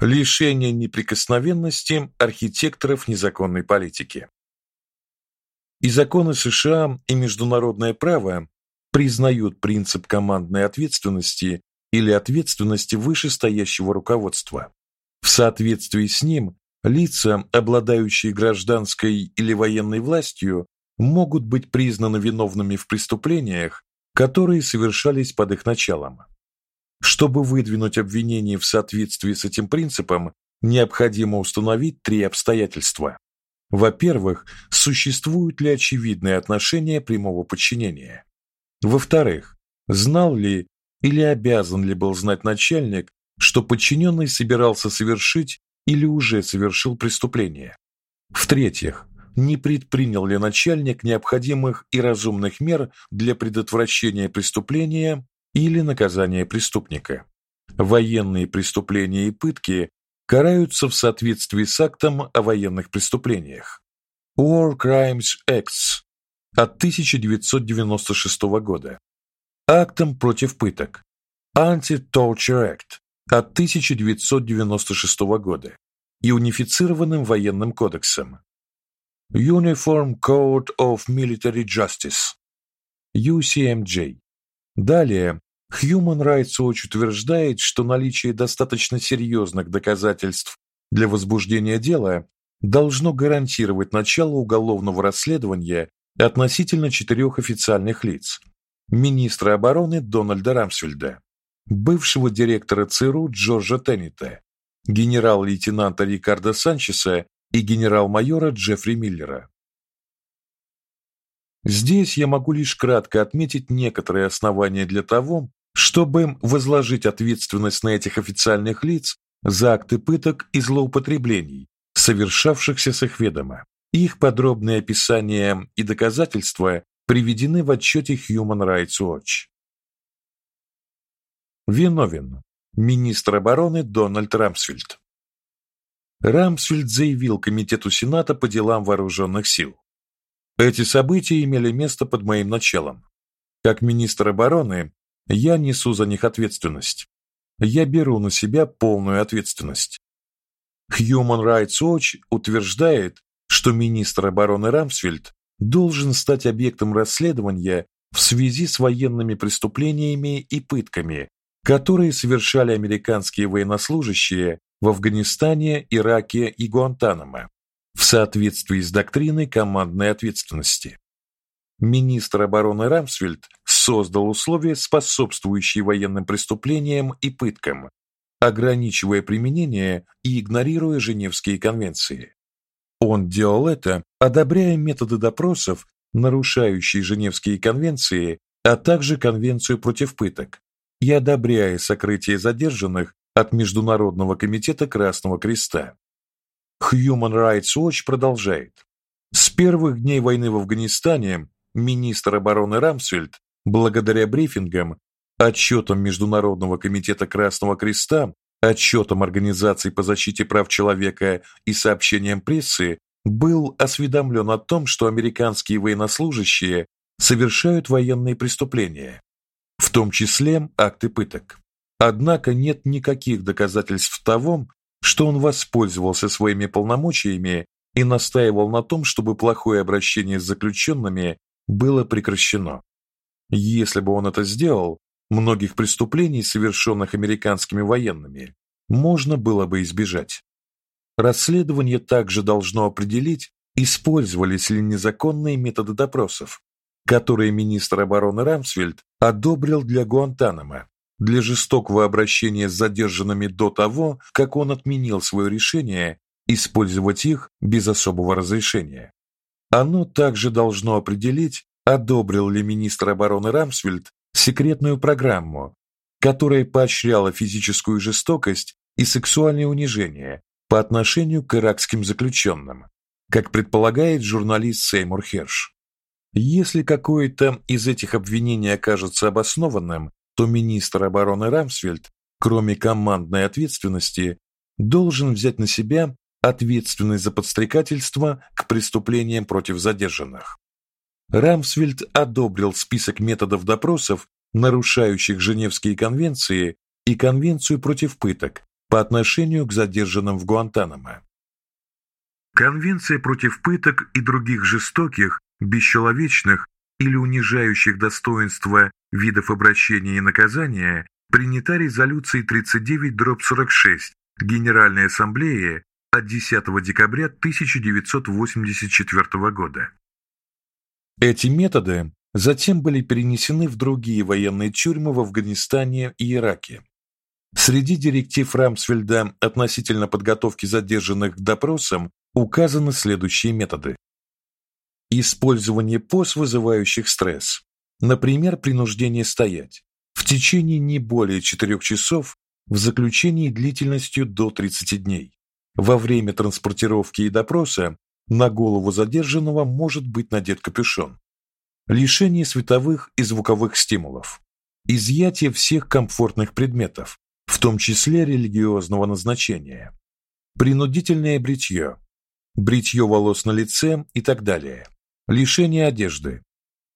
лишение неприкосновенности архитекторов незаконной политики. И законы США, и международное право признают принцип командной ответственности или ответственности вышестоящего руководства. В соответствии с ним лица, обладающие гражданской или военной властью, могут быть признаны виновными в преступлениях, которые совершались под их началом. Чтобы выдвинуть обвинение в соответствии с этим принципом, необходимо установить три обстоятельства. Во-первых, существуют ли очевидные отношения прямого подчинения? Во-вторых, знал ли или обязан ли был знать начальник, что подчиненный собирался совершить или уже совершил преступление? В-третьих, не предпринял ли начальник необходимых и разумных мер для предотвращения преступления или наказания преступника? Военные преступления и пытки караются в соответствии с актом о военных преступлениях. War Crimes Acts от 1996 года. Актом против пыток. Anti-Torture Act от 1996 года и унифицированным военным кодексом Uniform Code of Military Justice UCMJ. Далее Human Rights Watch утверждает, что наличие достаточно серьезных доказательств для возбуждения дела должно гарантировать начало уголовного расследования относительно четырех официальных лиц: министра обороны Дональда Рамсфельда, бывшего директора ЦРУ Джорджа Теннита, генерал-лейтенанта Рикардо Санчеса и генерал-майора Джеффри Миллера. Здесь я могу лишь кратко отметить некоторые основания для того, чтобы возложить ответственность на этих официальных лиц за акты пыток и злоупотреблений, совершавшихся с их ведома. Их подробные описания и доказательства приведены в отчете Human Rights Watch. Виновен министр обороны Дональд Рамсфельд. Рамсфельд заявил комитету Сената по делам вооруженных сил: "Эти события имели место под моим началом. Как министр обороны я несу за них ответственность. Я беру на себя полную ответственность. Human Rights Watch утверждает, что министр обороны Рамсфельд должен стать объектом расследования в связи с военными преступлениями и пытками, которые совершали американские военнослужащие в Афганистане, Ираке и Гуантанамо в соответствии с доктриной командной ответственности. Министр обороны Рамсфельд создал условия, способствующие военным преступлениям и пыткам, ограничивая применение и игнорируя Женевские конвенции. Он делал это, одобряя методы допросов, нарушающие Женевские конвенции, а также Конвенцию против пыток, и одобряя сокрытие задержанных от Международного комитета Красного Креста. Human Rights Watch продолжает: С первых дней войны в Афганистане министр обороны Рамсфельд Благодаря брифингам, отчетам Международного комитета Красного Креста, отчетам организаций по защите прав человека и сообщениям прессы, был осведомлен о том, что американские военнослужащие совершают военные преступления, в том числе акты пыток. Однако нет никаких доказательств того, что он воспользовался своими полномочиями и настаивал на том, чтобы плохое обращение с заключенными было прекращено. Если бы он это сделал, многих преступлений, совершенных американскими военными, можно было бы избежать. Расследование также должно определить, использовались ли незаконные методы допросов, которые министр обороны Рамсфельд одобрил для Гуантанамо, для жестокого обращения с задержанными до того, как он отменил свое решение использовать их без особого разрешения. Оно также должно определить, одобрил ли министр обороны Рамсфельд секретную программу, которая поощряла физическую жестокость и сексуальное унижение по отношению к иракским заключенным, как предполагает журналист Сеймур Херш. Если какое-то из этих обвинений окажется обоснованным, то министр обороны Рамсфельд, кроме командной ответственности, должен взять на себя ответственность за подстрекательство к преступлениям против задержанных. Рамсфельд одобрил список методов допросов, нарушающих Женевские конвенции и конвенцию против пыток, по отношению к задержанным в Гуантанамо. Конвенция против пыток и других жестоких, бесчеловечных или унижающих достоинства видов обращения и наказания принята резолюцией 39-46 Генеральной Ассамблеи от 10 декабря 1984 года. Эти методы затем были перенесены в другие военные тюрьмы в Афганистане и Ираке. Среди директив Рамсфельда относительно подготовки задержанных к допросам указаны следующие методы. Использование поз, вызывающих стресс. Например, принуждение стоять в течение не более 4 часов в заключении длительностью до 30 дней. Во время транспортировки и допроса на голову задержанного может быть надет капюшон. Лишение световых и звуковых стимулов. Изъятие всех комфортных предметов, в том числе религиозного назначения. Принудительное бритье, бритье волос на лице и так далее. Лишение одежды.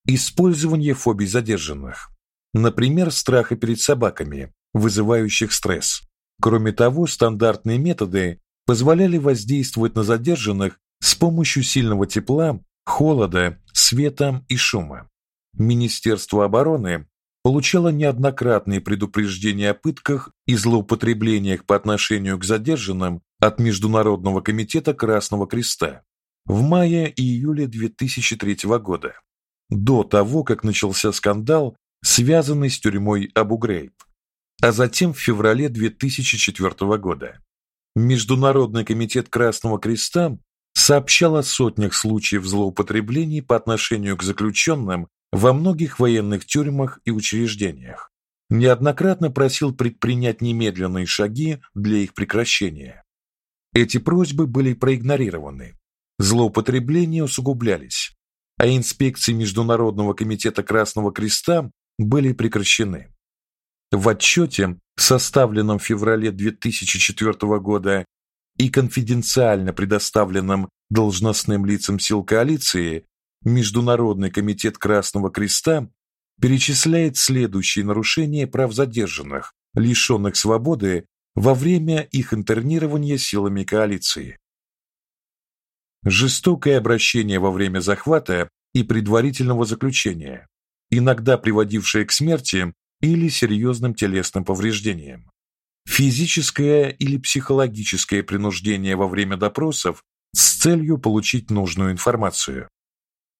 Использование фобий задержанных. Например, страха перед собаками, вызывающих стресс. Кроме того, стандартные методы позволяли воздействовать на задержанных с помощью сильного тепла, холода, света и шума. Министерство обороны получало неоднократные предупреждения о пытках и злоупотреблениях по отношению к задержанным от Международного комитета Красного Креста в мае и июле 2003 года, до того, как начался скандал, связанный с тюрьмой Абу-Грейб, а затем в феврале 2004 года. Международный комитет Красного Креста сообщал о сотнях случаев злоупотреблений по отношению к заключенным во многих военных тюрьмах и учреждениях. Неоднократно просил предпринять немедленные шаги для их прекращения. Эти просьбы были проигнорированы. Злоупотребления усугублялись, а инспекции Международного комитета Красного Креста были прекращены. В отчете, составленном в феврале 2004 года и конфиденциально предоставленном должностным лицам сил коалиции, Международный комитет Красного Креста перечисляет следующие нарушения прав задержанных, лишенных свободы во время их интернирования силами коалиции. Жестокое обращение во время захвата и предварительного заключения, иногда приводившее к смерти или серьезным телесным повреждениям. Физическое или психологическое принуждение во время допросов с целью получить нужную информацию.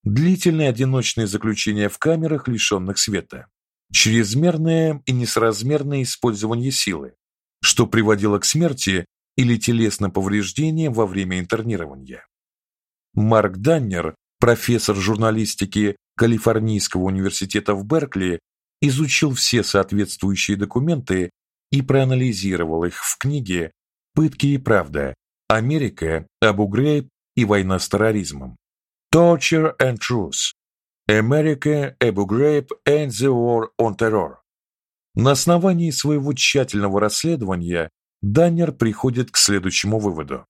Длительное одиночное заключение в камерах, лишенных света. Чрезмерное и несоразмерное использование силы, что приводило к смерти или телесным повреждениям во время интернирования. Марк Даннер, профессор журналистики Калифорнийского университета в Беркли, изучил все соответствующие документы и проанализировал их в книге Пытки и правда. Америка, Абу-Грейб и война с терроризмом. Torture and Truth. America, Abu Ghraib and the War on Terror. На основании своего тщательного расследования Даннер приходит к следующему выводу.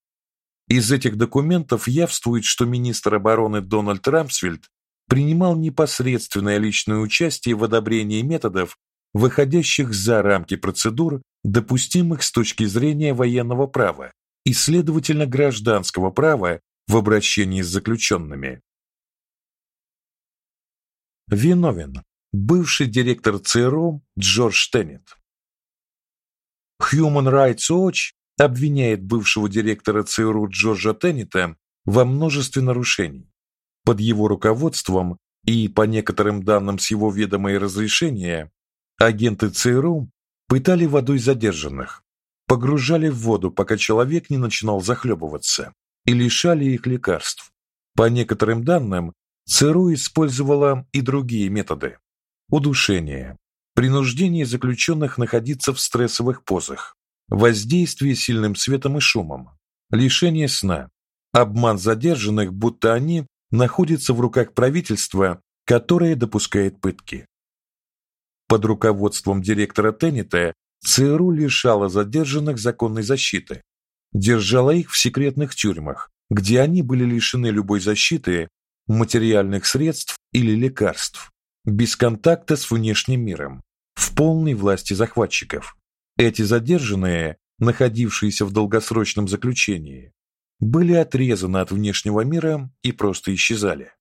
Из этих документов явствует, что министр обороны Дональд Рамсфельд принимал непосредственное личное участие в одобрении методов, выходящих за рамки процедур, допустимых с точки зрения военного права и, следовательно, гражданского права в обращении с заключенными. Виновен бывший директор ЦРУ Джордж Теннет. Human Rights Watch обвиняет бывшего директора ЦРУ Джорджа Теннета во множестве нарушений. Под его руководством и по некоторым данным с его ведома и разрешения агенты ЦРУ пытали водой задержанных, погружали в воду, пока человек не начинал захлебываться, и лишали их лекарств. По некоторым данным, ЦРУ использовала и другие методы: удушение, принуждение заключенных находиться в стрессовых позах, воздействие сильным светом и шумом, лишение сна, обман задержанных, будто они находится в руках правительства, которое допускает пытки. Под руководством директора Теннета ЦРУ лишала задержанных законной защиты, держала их в секретных тюрьмах, где они были лишены любой защиты, материальных средств или лекарств, без контакта с внешним миром, в полной власти захватчиков. Эти задержанные находившиеся в долгосрочном заключении, были отрезаны от внешнего мира и просто исчезали.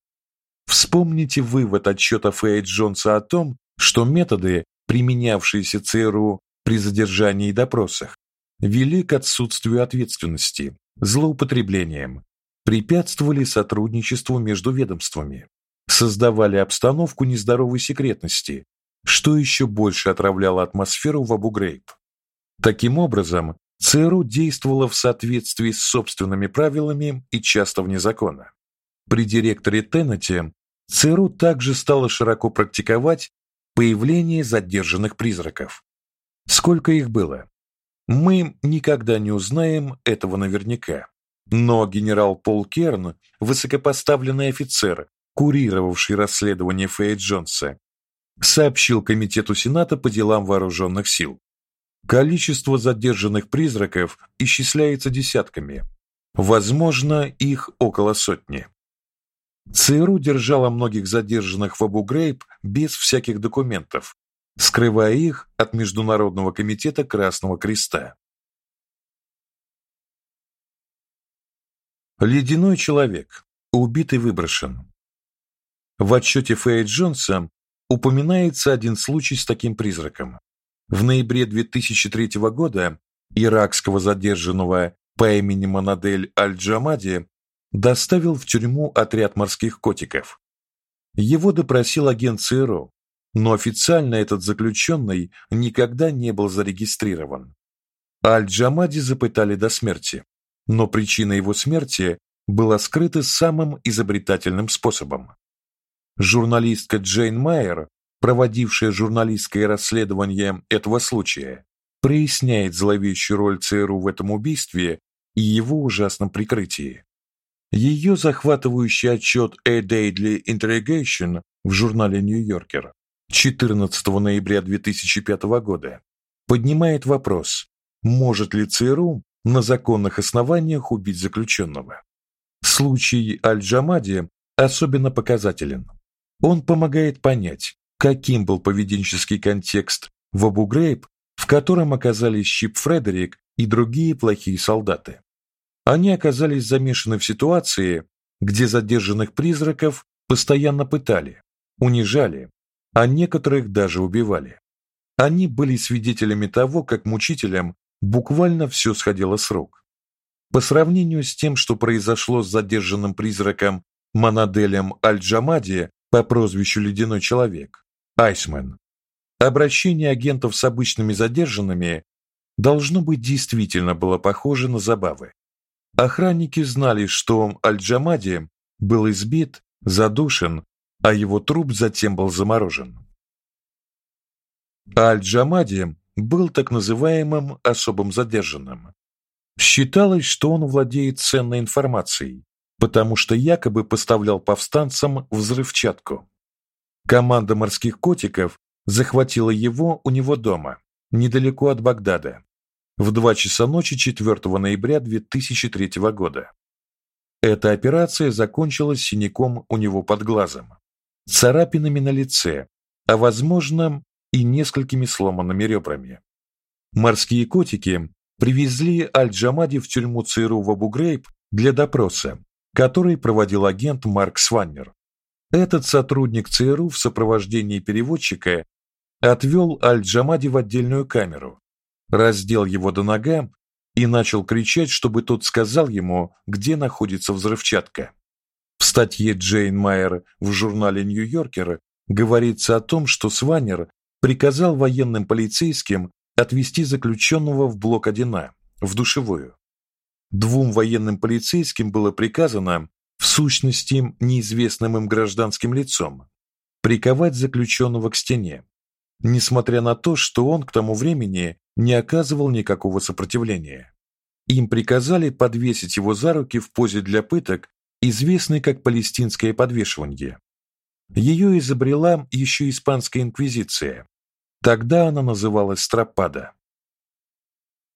Вспомните вывод отчета Фэй Джонса о том, что методы, применявшиеся ЦРУ при задержании и допросах, вели к отсутствию ответственности, злоупотреблениям, препятствовали сотрудничеству между ведомствами, создавали обстановку нездоровой секретности, что еще больше отравляло атмосферу в Абу-Грейб. Таким образом, ЦРУ действовала в соответствии с собственными правилами и часто вне закона. При директоре Теннете ЦРУ также стало широко практиковать появление задержанных призраков. Сколько их было? Мы никогда не узнаем этого наверняка. Но генерал Пол Керн, высокопоставленный офицер, курировавший расследование Фэй Джонса, сообщил комитету Сената по делам вооруженных сил. Количество задержанных призраков исчисляется десятками. Возможно, их около сотни. ЦРУ держала многих задержанных в Абу-Грейб без всяких документов, скрывая их от Международного комитета Красного Креста. Ледяной человек, убитый выброшен. В отчете Фэй Джонса упоминается один случай с таким призраком. В ноябре 2003 года иракского задержанного по имени Манадель Аль-Джамади доставил в тюрьму отряд морских котиков. Его допросил агент ЦРУ, но официально этот заключенный никогда не был зарегистрирован. Аль-Джамади запытали до смерти, но причина его смерти была скрыта самым изобретательным способом. Журналистка Джейн Майер, проводившая журналистское расследование этого случая, проясняет зловещую роль ЦРУ в этом убийстве и его ужасном прикрытии. Ее захватывающий отчет A Daily Interrogation в журнале New Yorker 14 ноября 2005 года поднимает вопрос, может ли ЦРУ на законных основаниях убить заключенного. Случай Аль-Джамади особенно показателен. Он помогает понять, каким был поведенческий контекст в Абу-Грейб, в котором оказались Чип Фредерик и другие плохие солдаты. Они оказались замешаны в ситуации, где задержанных призраков постоянно пытали, унижали, а некоторых даже убивали. Они были свидетелями того, как мучителям буквально все сходило с рук. По сравнению с тем, что произошло с задержанным призраком Манаделем Аль-Джамади по прозвищу Ледяной человек, Айсмен, обращение агентов с обычными задержанными должно быть действительно было похоже на забавы. Охранники знали, что Аль-Джамади был избит, задушен, а его труп затем был заморожен. Аль-Джамади был так называемым особым задержанным. Считалось, что он владеет ценной информацией, потому что якобы поставлял повстанцам взрывчатку. Команда морских котиков захватила его у него дома, недалеко от Багдада в 2 часа ночи 4 ноября 2003 года. Эта операция закончилась синяком у него под глазом, царапинами на лице, а возможно, и несколькими сломанными ребрами. Морские котики привезли Аль-Джамади в тюрьму ЦРУ в Абу-Грейб для допроса, который проводил агент Марк Сваннер. Этот сотрудник ЦРУ в сопровождении переводчика отвел Аль-Джамади в отдельную камеру, раздел его до нога и начал кричать, чтобы тот сказал ему, где находится взрывчатка. В статье Джейн Майер в журнале Нью-Йоркер говорится о том, что Сванер приказал военным полицейским отвезти заключенного в блок 1А, в душевую. Двум военным полицейским было приказано, в сущности, неизвестным им гражданским лицом, приковать заключенного к стене, несмотря на то, что он к тому времени не оказывал никакого сопротивления. Им приказали подвесить его за руки в позе для пыток, известной как палестинское подвешивание. Ее изобрела еще испанская инквизиция. Тогда она называлась стропада.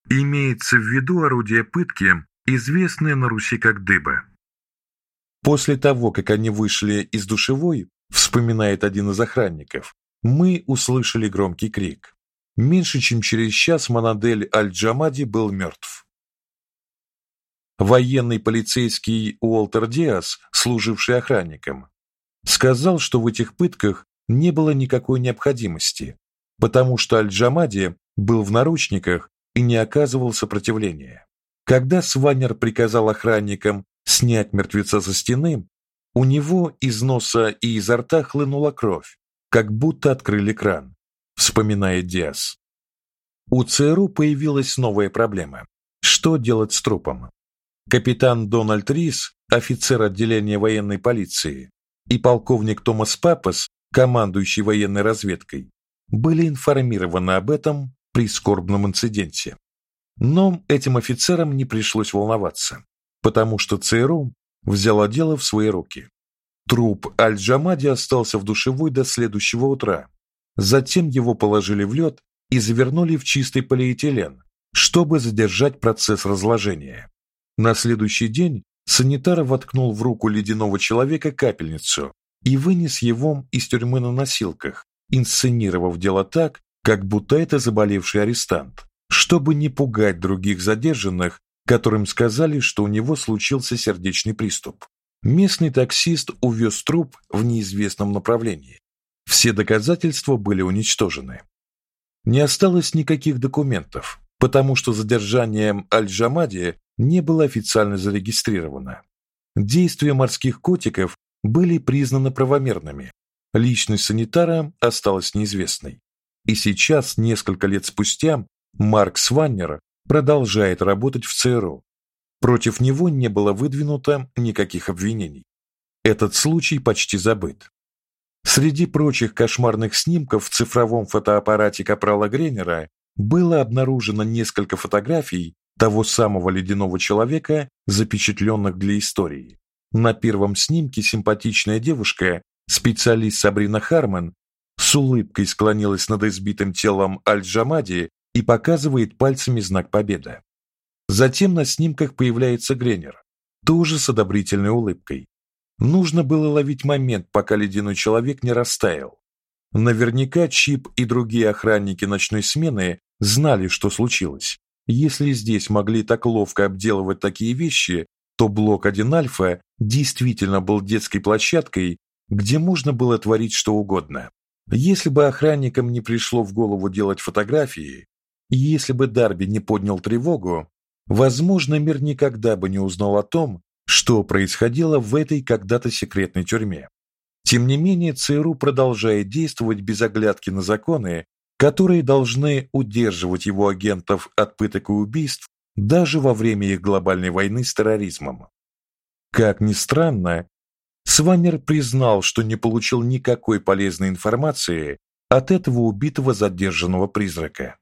Имеется в виду орудие пытки, известное на Руси как дыба. После того, как они вышли из душевой, вспоминает один из охранников, мы услышали громкий крик. меньше чем через час Манадель Аль-Джамади был мертв. Военный полицейский Уолтер Диас, служивший охранником, сказал, что в этих пытках не было никакой необходимости, потому что Аль-Джамади был в наручниках и не оказывал сопротивления. Когда Сваннер приказал охранникам снять мертвеца со стены, у него из носа и изо рта хлынула кровь, как будто открыли кран, вспоминает Диас. У ЦРУ появилась новая проблема. Что делать с трупом? Капитан Дональд Рис, офицер отделения военной полиции, и полковник Томас Папас, командующий военной разведкой, были информированы об этом прискорбном инциденте. Но этим офицерам не пришлось волноваться, потому что ЦРУ взяло дело в свои руки. Труп Аль-Джамади остался в душевой до следующего утра. Затем его положили в лед и завернули в чистый полиэтилен, чтобы задержать процесс разложения. На следующий день санитар воткнул в руку ледяного человека капельницу и вынес его из тюрьмы на носилках, инсценировав дело так, как будто это заболевший арестант, чтобы не пугать других задержанных, которым сказали, что у него случился сердечный приступ. Местный таксист увез труп в неизвестном направлении. Все доказательства были уничтожены. Не осталось никаких документов, потому что задержание Аль-Джамади не было официально зарегистрировано. Действия морских котиков были признаны правомерными. Личность санитара осталась неизвестной. И сейчас, несколько лет спустя, Марк Сваннер продолжает работать в ЦРУ. Против него не было выдвинуто никаких обвинений. Этот случай почти забыт. Среди прочих кошмарных снимков в цифровом фотоаппарате капрала Гренера было обнаружено несколько фотографий того самого ледяного человека, запечатленных для истории. На первом снимке симпатичная девушка, специалист Сабрина Харман, с улыбкой склонилась над избитым телом Аль-Джамади и показывает пальцами знак победы. Затем на снимках появляется Гренер, тоже с одобрительной улыбкой. Нужно было ловить момент, пока ледяной человек не растаял. Наверняка Чип и другие охранники ночной смены знали, что случилось. Если здесь могли так ловко обделывать такие вещи, то блок 1 альфа действительно был детской площадкой, где можно было творить что угодно. Если бы охранникам не пришло в голову делать фотографии, и если бы Дарби не поднял тревогу, возможно, мир никогда бы не узнал о том, что происходило в этой когда-то секретной тюрьме. Тем не менее, ЦРУ продолжает действовать без оглядки на законы, которые должны удерживать его агентов от пыток и убийств даже во время их глобальной войны с терроризмом. Как ни странно, Сваннер признал, что не получил никакой полезной информации от этого убитого задержанного призрака.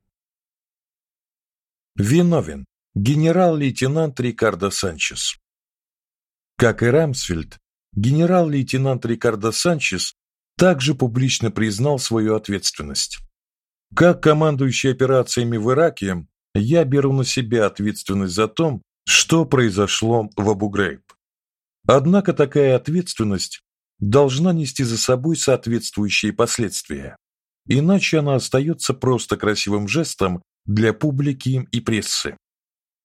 Виновен генерал-лейтенант Рикардо Санчес. Как и Рамсфельд, генерал-лейтенант Рикардо Санчес также публично признал свою ответственность. Как командующий операциями в Ираке, я беру на себя ответственность за то, что произошло в Абу-Грейб. Однако такая ответственность должна нести за собой соответствующие последствия. Иначе она остается просто красивым жестом для публики и прессы.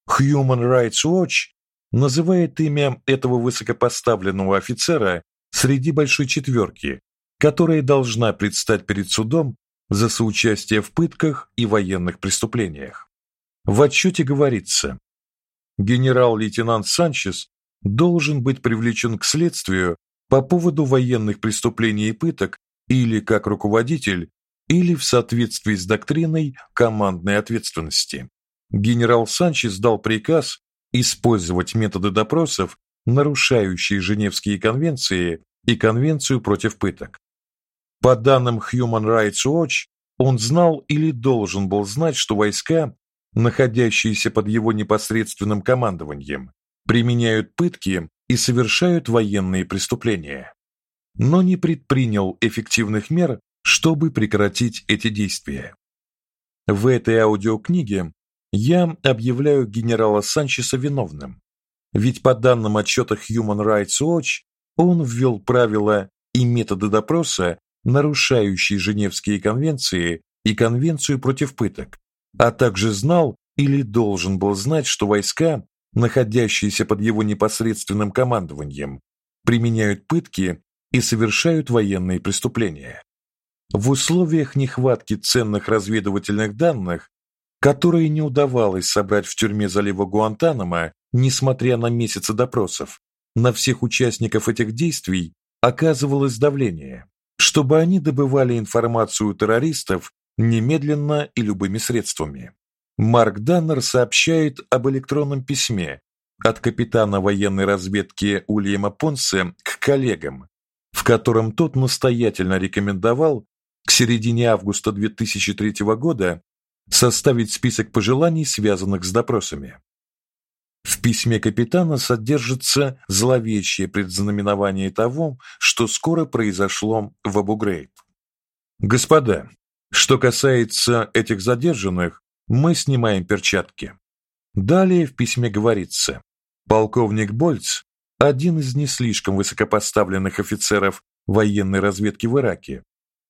Human Rights Watch называет имя этого высокопоставленного офицера среди большой четверки, которая должна предстать перед судом за соучастие в пытках и военных преступлениях. В отчете говорится: генерал-лейтенант Санчес должен быть привлечен к следствию по поводу военных преступлений и пыток или как руководитель, или в соответствии с доктриной командной ответственности. Генерал Санчес дал приказ использовать методы допросов, нарушающие Женевские конвенции и конвенцию против пыток. По данным Human Rights Watch, он знал или должен был знать, что войска, находящиеся под его непосредственным командованием, применяют пытки и совершают военные преступления, но не предпринял эффективных мер, чтобы прекратить эти действия. В этой аудиокниге я объявляю генерала Санчеса виновным, ведь по данным отчетах Human Rights Watch он ввел правила и методы допроса, нарушающие Женевские конвенции и Конвенцию против пыток, а также знал или должен был знать, что войска, находящиеся под его непосредственным командованием, применяют пытки и совершают военные преступления. В условиях нехватки ценных разведывательных данных, которые не удавалось собрать в тюрьме залива Гуантанамо, несмотря на месяцы допросов, на всех участников этих действий оказывалось давление, чтобы они добывали информацию террористов немедленно и любыми средствами. Марк Даннер сообщает об электронном письме от капитана военной разведки Уильяма Понсе к коллегам, в котором тот настоятельно рекомендовал к середине августа 2003 года составить список пожеланий, связанных с допросами. В письме капитана содержится зловещее предзнаменование того, что скоро произошло в Абу-Грейб. Господа, что касается этих задержанных, мы снимаем перчатки. Далее в письме говорится: полковник Больц, один из не слишком высокопоставленных офицеров военной разведки в Ираке,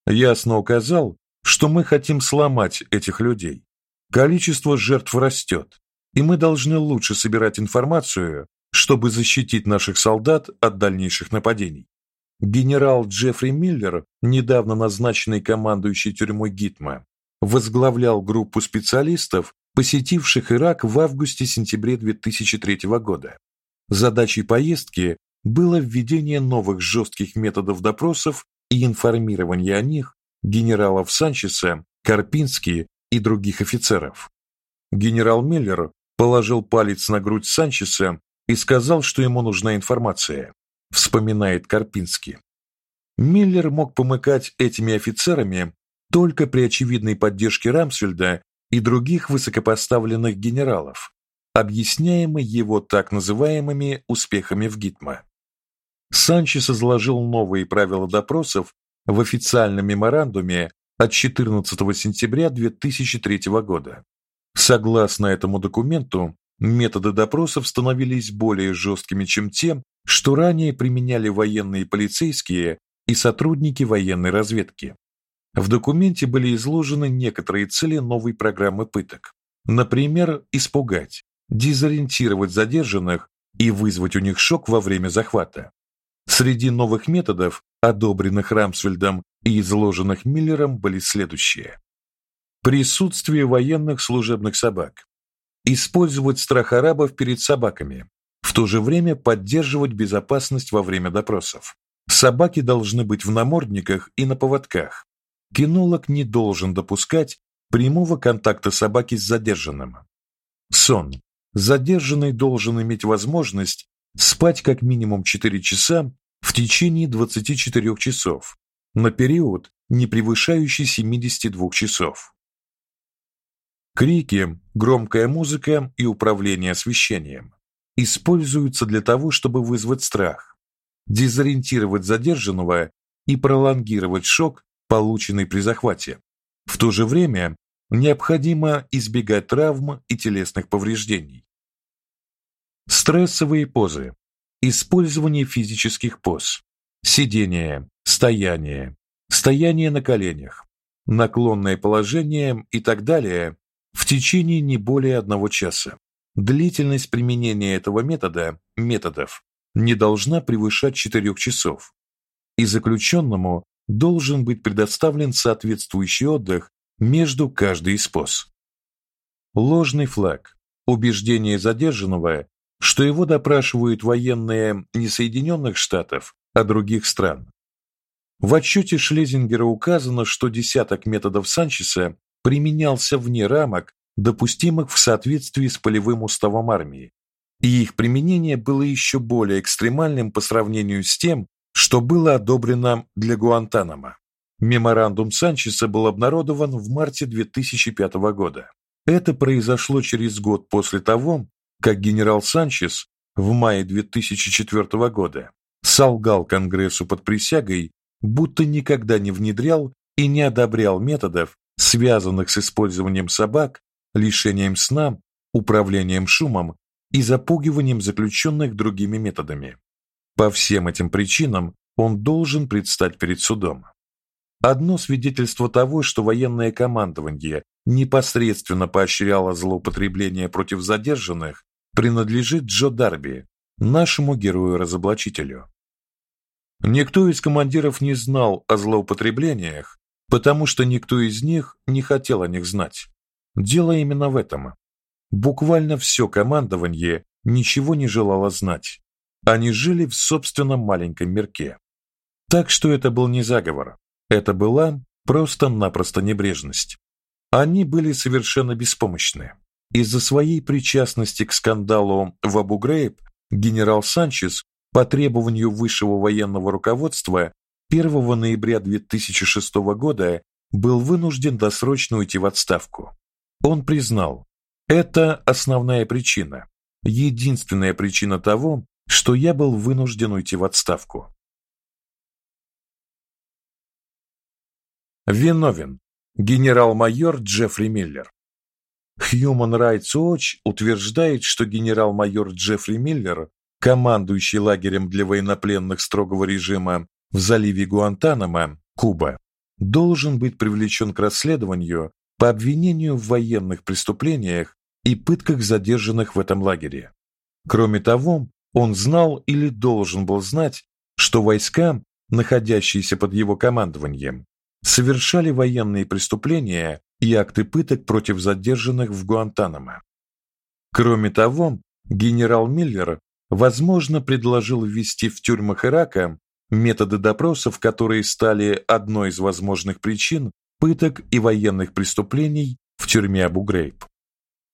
ясно указал, что мы хотим сломать этих людей. Количество жертв растет, и мы должны лучше собирать информацию, чтобы защитить наших солдат от дальнейших нападений. Генерал Джеффри Миллер, недавно назначенный командующий тюрьмой Гитма, возглавлял группу специалистов, посетивших Ирак в августе-сентябре 2003 года. Задачей поездки было введение новых жестких методов допросов и информирование о них генералов Санчеса, Карпински и других офицеров. Генерал Миллер положил палец на грудь Санчеса и сказал, что ему нужна информация, вспоминает Карпинский. Миллер мог помыкать этими офицерами только при очевидной поддержке Рамсфельда и других высокопоставленных генералов, объясняемой его так называемыми успехами в Гитма. Санчес изложил новые правила допросов в официальном меморандуме от 14 сентября 2003 года. Согласно этому документу, методы допросов становились более жесткими, чем те, что ранее применяли военные полицейские и сотрудники военной разведки. В документе были изложены некоторые цели новой программы пыток. Например, испугать, дезориентировать задержанных и вызвать у них шок во время захвата. Среди новых методов, одобренных Рамсфельдом и изложенных Миллером, были следующие: Присутствие военных служебных собак. Использовать страх арабов перед собаками. В то же время поддерживать безопасность во время допросов. Собаки должны быть в намордниках и на поводках. Кинолог не должен допускать прямого контакта собаки с задержанным. Сон. Задержанный должен иметь возможность спать как минимум 4 часа в течение 24 часов на период, не превышающий 72 часов. Крики, громкая музыка и управление освещением используются для того, чтобы вызвать страх, дезориентировать задержанного и пролонгировать шок, полученный при захвате. В то же время необходимо избегать травм и телесных повреждений. Стрессовые позы. Использование физических поз. Сидение, стояние, стояние на коленях, наклонное положение и так далее в течение не более одного часа. Длительность применения этого метода, методов, не должна превышать 4 часов. И заключенному должен быть предоставлен соответствующий отдых между каждой из поз. Ложный флаг. Убеждение задержанного, что его допрашивают военные не Соединенных Штатов, а других стран. В отчете Шлезингера указано, что десяток методов Санчеса применялся вне рамок, допустимых в соответствии с полевым уставом армии, и их применение было еще более экстремальным по сравнению с тем, что было одобрено для Гуантанамо. Меморандум Санчеса был обнародован в марте 2005 года. Это произошло через год после того, как генерал Санчес в мае 2004 года солгал Конгрессу под присягой, будто никогда не внедрял и не одобрял методов, связанных с использованием собак, лишением сна, управлением шумом и запугиванием заключенных другими методами. По всем этим причинам он должен предстать перед судом. Одно свидетельство того, что военное командование непосредственно поощряло злоупотребление против задержанных, принадлежит Джо Дарби, нашему герою-разоблачителю. Никто из командиров не знал о злоупотреблениях, потому что никто из них не хотел о них знать. Дело именно в этом. Буквально все командование ничего не желало знать. Они жили в собственном маленьком мирке. Так что это был не заговор. Это была просто-напросто небрежность. Они были совершенно беспомощны. Из-за своей причастности к скандалу в Абу-Грейб генерал Санчес по требованию высшего военного руководства 1 ноября 2006 года был вынужден досрочно уйти в отставку. Он признал, это основная причина, единственная причина того, что я был вынужден уйти в отставку. Виновен генерал-майор Джеффри Миллер. Human Rights Watch утверждает, что генерал-майор Джеффри Миллер, командующий лагерем для военнопленных строгого режима в заливе Гуантанамо, Куба, должен быть привлечен к расследованию по обвинению в военных преступлениях и пытках задержанных в этом лагере. Кроме того, он знал или должен был знать, что войска, находящиеся под его командованием, совершали военные преступления и акты пыток против задержанных в Гуантанамо. Кроме того, генерал Миллер, возможно, предложил ввести в тюрьмах Ирака методы допросов, которые стали одной из возможных причин пыток и военных преступлений в тюрьме Абу-Грейб.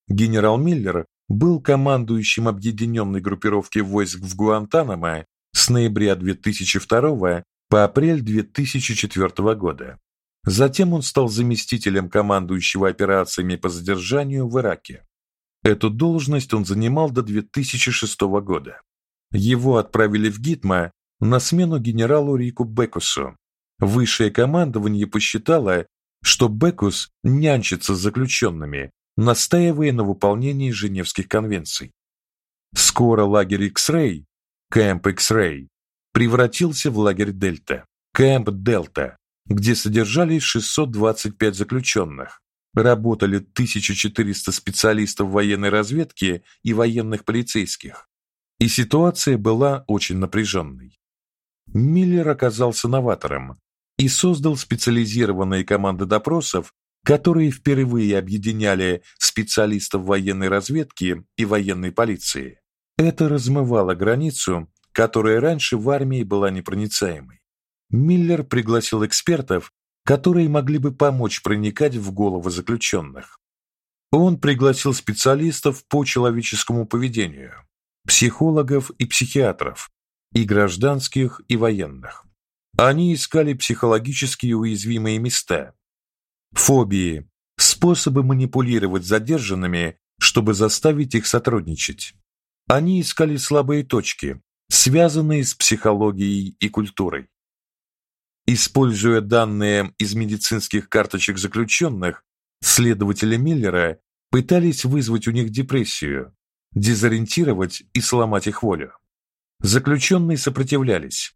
Генерал Миллер был командующим объединенной группировки войск в Гуантанамо с ноября 2002 по апрель 2004 года. Затем он стал заместителем командующего операциями по задержанию в Ираке. Эту должность он занимал до 2006 года. Его отправили в Гитма на смену генералу Рику Бекусу. Высшее командование посчитало, что Бекус нянчится с заключенными, настаивая на выполнении Женевских конвенций. Скоро лагерь X-Ray, Кэмп X-Ray, превратился в лагерь Дельта, Кэмп Дельта, где содержались 625 заключенных. Работали 1400 специалистов военной разведки и военных полицейских. И ситуация была очень напряженной. Миллер оказался новатором и создал специализированные команды допросов, которые впервые объединяли специалистов военной разведки и военной полиции. Это размывало границу, которая раньше в армии была непроницаемой. Миллер пригласил экспертов, которые могли бы помочь проникать в головы заключенных. Он пригласил специалистов по человеческому поведению, психологов и психиатров, и гражданских, и военных. Они искали психологически уязвимые места, фобии, способы манипулировать задержанными, чтобы заставить их сотрудничать. Они искали слабые точки, связанные с психологией и культурой. Используя данные из медицинских карточек заключенных, следователи Миллера пытались вызвать у них депрессию, дезориентировать и сломать их волю. Заключенные сопротивлялись.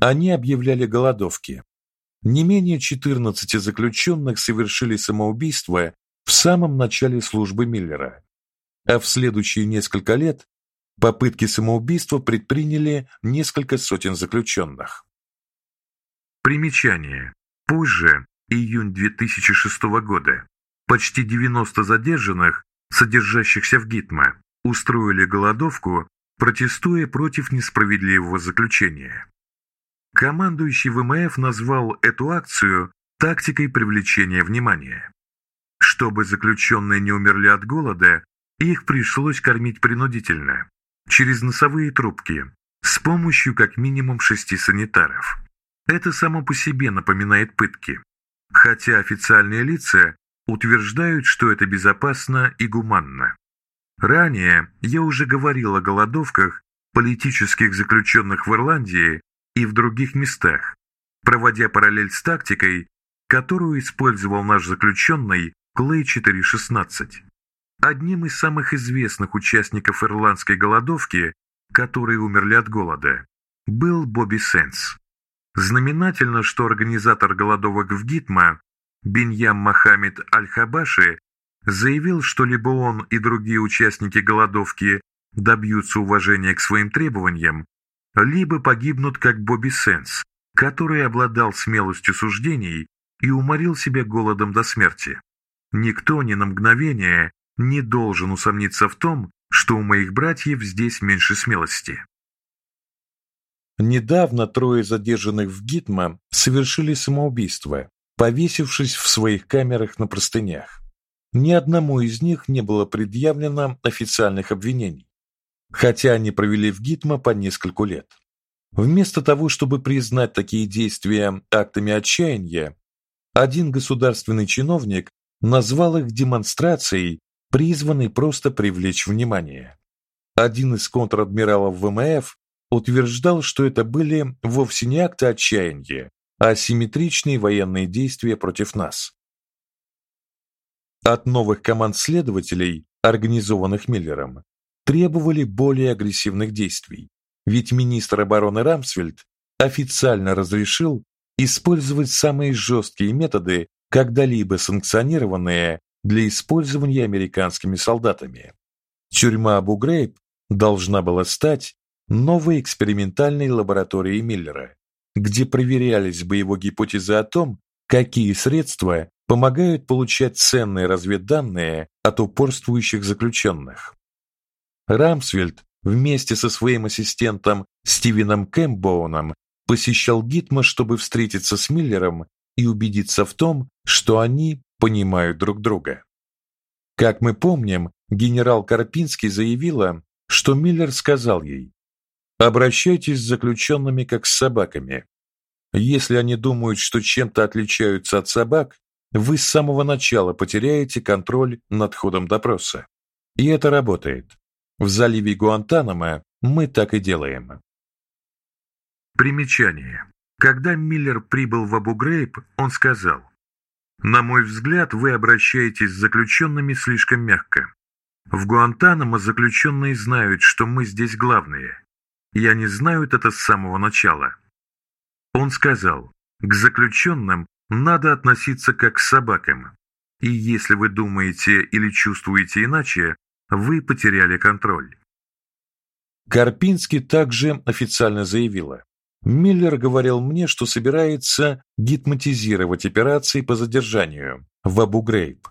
Они объявляли голодовки. Не менее 14 заключенных совершили самоубийство в самом начале службы Миллера. А в следующие несколько лет попытки самоубийства предприняли несколько сотен заключенных. Примечание. Позже, июнь 2006 года, почти 90 задержанных, содержащихся в Гитма, устроили голодовку, протестуя против несправедливого заключения. Командующий ВМФ назвал эту акцию тактикой привлечения внимания. Чтобы заключенные не умерли от голода, их пришлось кормить принудительно, через носовые трубки, с помощью как минимум шести санитаров. Это само по себе напоминает пытки, хотя официальные лица утверждают, что это безопасно и гуманно. Ранее я уже говорил о голодовках политических заключенных в Ирландии и в других местах, проводя параллель с тактикой, которую использовал наш заключенный Клей 416. Одним из самых известных участников ирландской голодовки, которые умерли от голода, был Бобби Сенс. Знаменательно, что организатор голодовок в Гитма Биньям Мохаммед Аль-Хабаши заявил, что либо он и другие участники голодовки добьются уважения к своим требованиям, либо погибнут как Бобби Сенс, который обладал смелостью суждений и уморил себя голодом до смерти. Никто ни на мгновение не должен усомниться в том, что у моих братьев здесь меньше смелости. Недавно трое задержанных в Гитма совершили самоубийство, повесившись в своих камерах на простынях. Ни одному из них не было предъявлено официальных обвинений, хотя они провели в Гитма по несколько лет. Вместо того, чтобы признать такие действия актами отчаяния, один государственный чиновник назвал их демонстрацией, призванной просто привлечь внимание. Один из контр-адмиралов ВМФ утверждал, что это были вовсе не акты отчаяния, а асимметричные военные действия против нас. От новых команд следователей, организованных Миллером, требовали более агрессивных действий, ведь министр обороны Рамсфельд официально разрешил использовать самые жесткие методы, когда-либо санкционированные для использования американскими солдатами. Тюрьма Абу-Грейб должна была стать новой экспериментальной лабораторией Миллера, где проверялись бы его гипотезы о том, какие средства помогают получать ценные разведданные от упорствующих заключенных. Рамсвельд вместе со своим ассистентом Стивеном Кэмпбоуном посещал Гитма, чтобы встретиться с Миллером и убедиться в том, что они понимают друг друга. Как мы помним, генерал Карпинский заявила, что Миллер сказал ей: "Обращайтесь с заключенными как с собаками. Если они думают, что чем-то отличаются от собак, вы с самого начала потеряете контроль над ходом допроса". И это работает. В заливе Гуантанамо мы так и делаем. Примечание. Когда Миллер прибыл в Абу-Грейб, он сказал: "На мой взгляд, вы обращаетесь с заключенными слишком мягко. В Гуантанамо заключенные знают, что мы здесь главные. Я не знаю это с самого начала". Он сказал: "К заключенным надо относиться как к собакам. И если вы думаете или чувствуете иначе, вы потеряли контроль. Карпинский также официально заявила: Миллер говорил мне, что собирается гипнотизировать операции по задержанию в Абу-Грейб.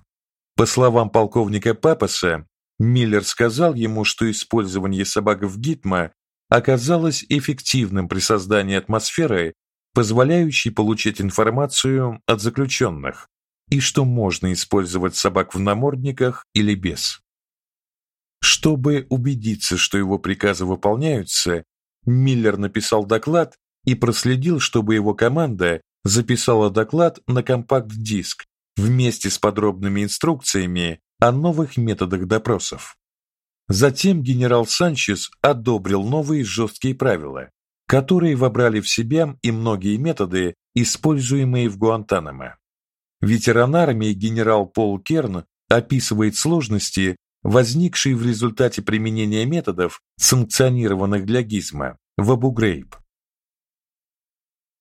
По словам полковника Папаса, Миллер сказал ему, что использование собак в гитма оказалось эффективным при создании атмосферы, позволяющей получить информацию от заключенных, и что можно использовать собак в намордниках или без. Чтобы убедиться, что его приказы выполняются, Миллер написал доклад и проследил, чтобы его команда записала доклад на компакт-диск вместе с подробными инструкциями о новых методах допросов. Затем генерал Санчес одобрил новые жесткие правила, которые вобрали в себя и многие методы, используемые в Гуантанамо. Ветеран армии генерал Пол Керн описывает сложности, возникшие в результате применения методов, санкционированных для ГИЗМа, в Абу-Грейб.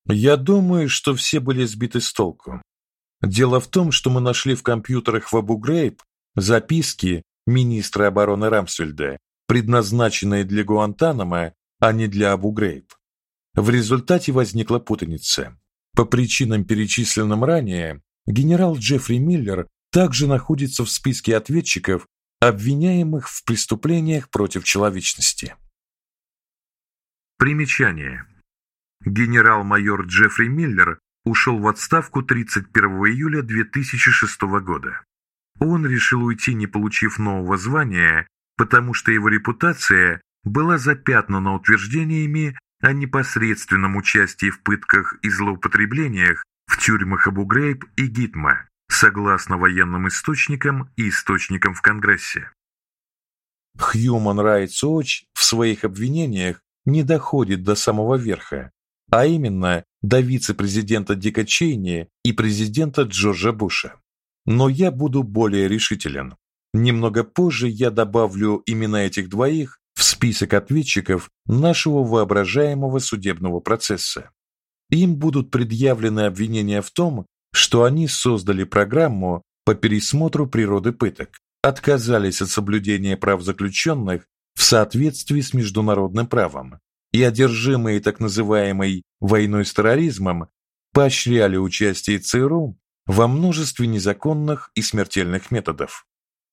Я думаю, что все были сбиты с толку. Дело в том, что мы нашли в компьютерах в Абу-Грейб записки министра обороны Рамсфельда, предназначенные для Гуантанамо, а не для Абу-Грейб. В результате возникла путаница. По причинам, перечисленным ранее, генерал Джеффри Миллер также находится в списке ответчиков обвиняемых в преступлениях против человечности. Примечание. Генерал-майор Джеффри Миллер ушел в отставку 31 июля 2006 года. Он решил уйти, не получив нового звания, потому что его репутация была запятнана утверждениями о непосредственном участии в пытках и злоупотреблениях в тюрьмах Абу-Грейб и Гитма согласно военным источникам и источникам в Конгрессе. Human Rights Watch в своих обвинениях не доходит до самого верха, а именно до вице-президента Дика Чейни и президента Джорджа Буша. Но я буду более решителен. Немного позже я добавлю имена этих двоих список ответчиков нашего воображаемого судебного процесса. им будут предъявлены обвинения в том, что они создали программу по пересмотру природы пыток, отказались от соблюдения прав заключенных в соответствии с международным правом и одержимые так называемой войной с терроризмом поощряли участие ЦРУ во множестве незаконных и смертельных методов.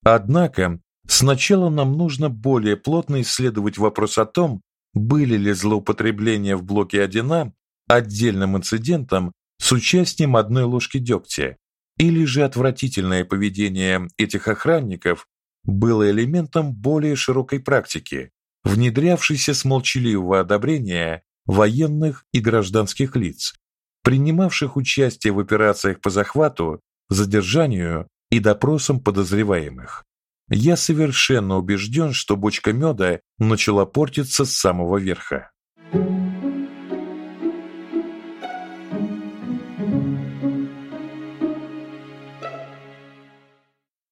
Однако, сначала нам нужно более плотно исследовать вопрос о том, были ли злоупотребления в блоке 1А отдельным инцидентом с участием одной ложки дегтя, или же отвратительное поведение этих охранников было элементом более широкой практики, внедрявшейся с молчаливого одобрения военных и гражданских лиц, принимавших участие в операциях по захвату, задержанию и допросам подозреваемых. Я совершенно убежден, что бочка меда начала портиться с самого верха.